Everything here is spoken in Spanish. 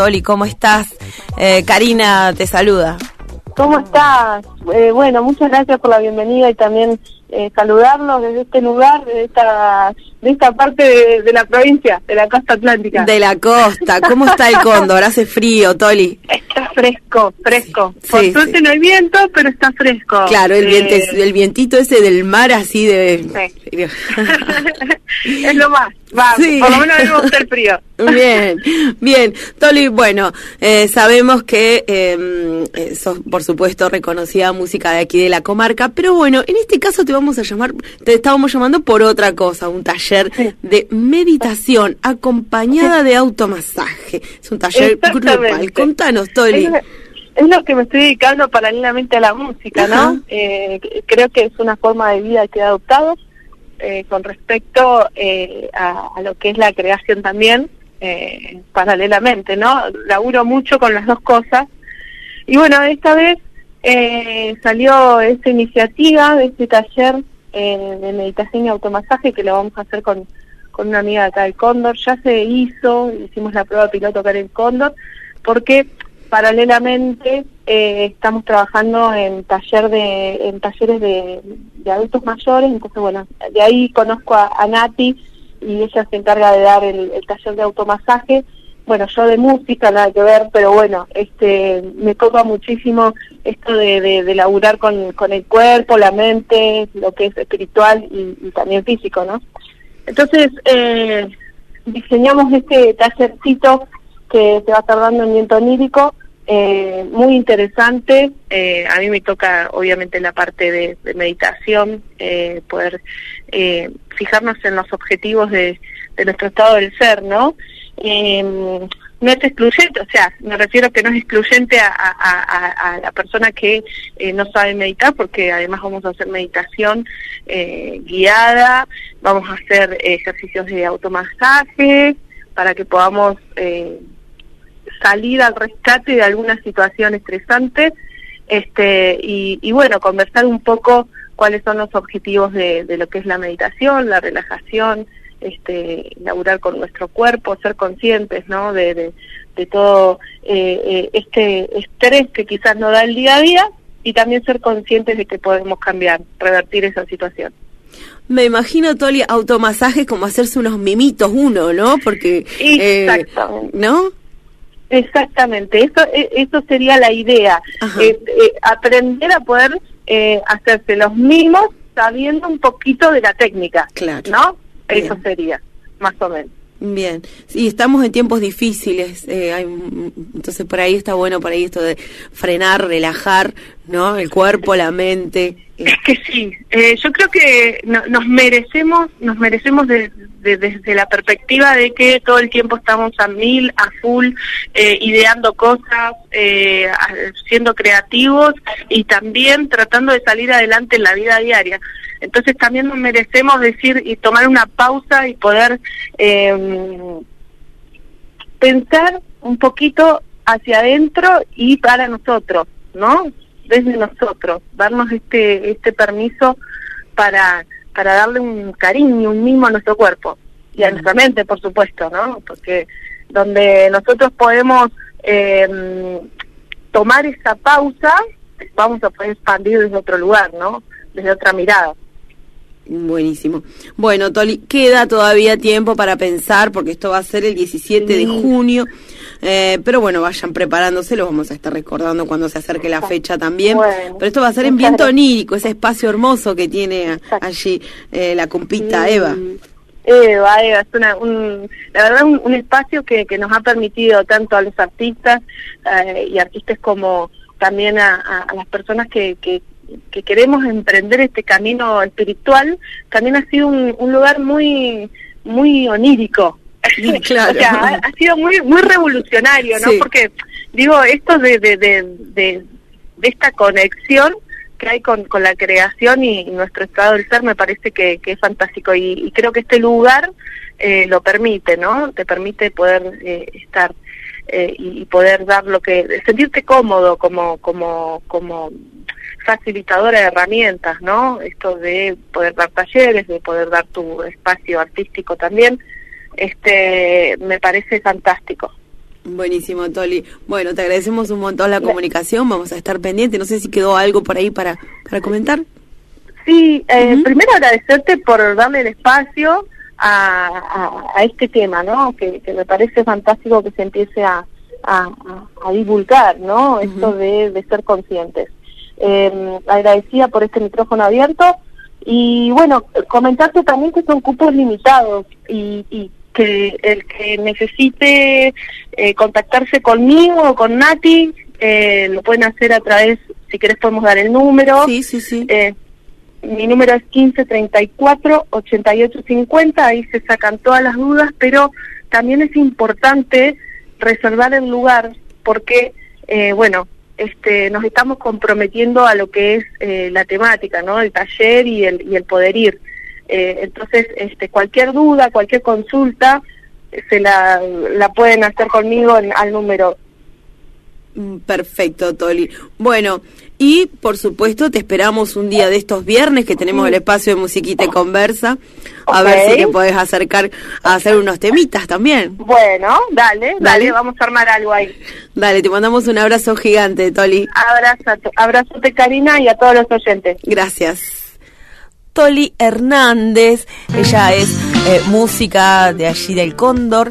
Toli, ¿cómo estás? Eh, Karina te saluda. ¿Cómo estás? Eh, bueno, muchas gracias por la bienvenida y también eh, saludarnos desde este lugar, de esta, de esta parte de, de, la provincia, de la costa atlántica. De la costa, ¿cómo está el cóndor? Hace frío, Toli. Está fresco, fresco. Sí, Por suerte no hay viento, pero está fresco. Claro, el, viento, eh, el vientito ese del mar así de... es lo más. Va, por lo menos vemos el frío. Bien, bien. Toli, bueno, eh, sabemos que em, eh, sos, por supuesto, reconocida música de aquí de la comarca, pero bueno, en este caso te vamos a llamar, te estábamos llamando por otra cosa, un taller de meditación acompañada de automasaje. Es un taller grupal. Contanos, es, lo que me estoy dedicando paralelamente a la música, ¿no? Eh, creo que es una forma de vida que he adoptado eh, con respecto eh, a, lo que es la creación también, eh, paralelamente, ¿no? Laburo mucho con las dos cosas. Y bueno, esta vez eh, salió esta iniciativa, de este taller de meditación y automasaje que lo vamos a hacer con con una amiga acá del Cóndor, ya se hizo, hicimos la prueba piloto acá en el Cóndor, porque Paralelamente eh, estamos trabajando en taller de en talleres de, adultos mayores, entonces bueno, de ahí conozco a, a Nati y ella se encarga de dar el, el, taller de automasaje. Bueno, yo de música nada que ver, pero bueno, este me copa muchísimo esto de, de, laburar con, el cuerpo, la mente, lo que es espiritual y, también físico, ¿no? Entonces eh, diseñamos este tallercito que se va a estar dando en viento onírico eh, muy interesante. Eh, a mí me toca, obviamente, la parte de, meditación, eh, poder eh, fijarnos en los objetivos de, nuestro estado del ser, ¿no? Em, no es excluyente, o sea, me refiero a que no es excluyente a, a la persona que eh, no sabe meditar, porque además vamos a hacer meditación eh, guiada, vamos a hacer ejercicios de automasaje para que podamos salir al rescate de alguna situación estresante este, y, bueno, conversar un poco cuáles son los objetivos de, lo que es la meditación, la relajación, este, laburar con nuestro cuerpo, ser conscientes ¿no? de, de, todo eh, eh, este estrés que quizás nos da el día a día y también ser conscientes de que podemos cambiar, revertir esa situación. Me imagino, Toli, automasajes como hacerse unos mimitos uno, ¿no? Porque... Exacto. Eh, ¿No? Exactamente, eso, e, eso sería la idea, eh, aprender a poder eh, hacerse los mismos sabiendo un poquito de la técnica, claro. ¿no? Eso sería, más o menos. Bien, y estamos en tiempos difíciles, eh, hay, entonces por ahí está bueno, por ahí esto de frenar, relajar, ¿no? El cuerpo, la mente. Es que sí, eh, yo creo que no, nos merecemos, nos merecemos de, desde la perspectiva de que todo el tiempo estamos a mil, a full, eh, ideando cosas, eh, siendo creativos y también tratando de salir adelante en la vida diaria. Entonces también nos merecemos decir y tomar una pausa y poder em, pensar un poquito hacia adentro y para nosotros, ¿no? Desde nosotros, darnos este este permiso para para darle un cariño, un mimo a nuestro cuerpo y a nuestra mente, por supuesto, ¿no? Porque donde nosotros podemos eh, tomar esa pausa, vamos a poder expandir desde otro lugar, ¿no? Desde otra mirada. Buenísimo. Bueno, Toli, queda todavía tiempo para pensar, porque esto va a ser el 17 de junio. Eh, pero bueno, vayan preparándose, lo vamos a estar recordando cuando se acerque la fecha también. Pero esto va a ser en viento onírico, ese espacio hermoso que tiene allí eh, la compita. Mm. Eva. Eva, Eva, es una, un, la verdad un, espacio que, que, nos ha permitido tanto a los artistas eh, y artistas como también a, a las personas que, que, que queremos emprender este camino espiritual, también ha sido un, lugar muy, muy onírico. Claro. o sea, ha, sido muy, muy revolucionario, ¿no? Porque, digo, esto de, de, de, de, esta conexión que hay con, con la creación y, nuestro estado del ser me parece que, que es fantástico y, y, creo que este lugar eh, lo permite, ¿no? Te permite poder eh, estar eh, y, y, poder dar lo que, sentirte cómodo como, como, como facilitadora de herramientas, ¿no? Esto de poder dar talleres, de poder dar tu espacio artístico también, este, me parece fantástico. Buenísimo, Toli. Bueno, te agradecemos un montón la comunicación, vamos a estar pendientes. No sé si quedó algo por ahí para, para comentar. Sí, eh, primero agradecerte por darle el espacio a, a, este tema, ¿no? Que, me parece fantástico que se empiece a, a divulgar, ¿no? Esto de ser conscientes eh, agradecida por este micrófono abierto. Y bueno, comentarte también que son cupos limitados y, y que el que necesite eh, contactarse conmigo o con Nati, eh, lo pueden hacer a través, si querés podemos dar el número. Sí, sí, sí. Eh, mi número es 1534-8850, ahí se sacan todas las dudas, pero también es importante reservar el lugar porque, eh, bueno, este, nos estamos comprometiendo a lo que es eh, la temática, ¿no? El taller y el, y el poder ir. Eh, entonces, este, cualquier duda, cualquier consulta, se la, la pueden hacer conmigo en, al número mm, Perfecto, Toli. Bueno, y por supuesto te esperamos un día de estos viernes que tenemos el espacio de musiquita y conversa. A ver si te podés acercar a hacer unos temitas también. Bueno, dale, dale, vamos a armar algo ahí. Dale, te mandamos un abrazo gigante, Toli. Abrazo, abrazote Karina y a todos los oyentes. Gracias. Toli Hernández, ella es eh, música de allí del Cóndor.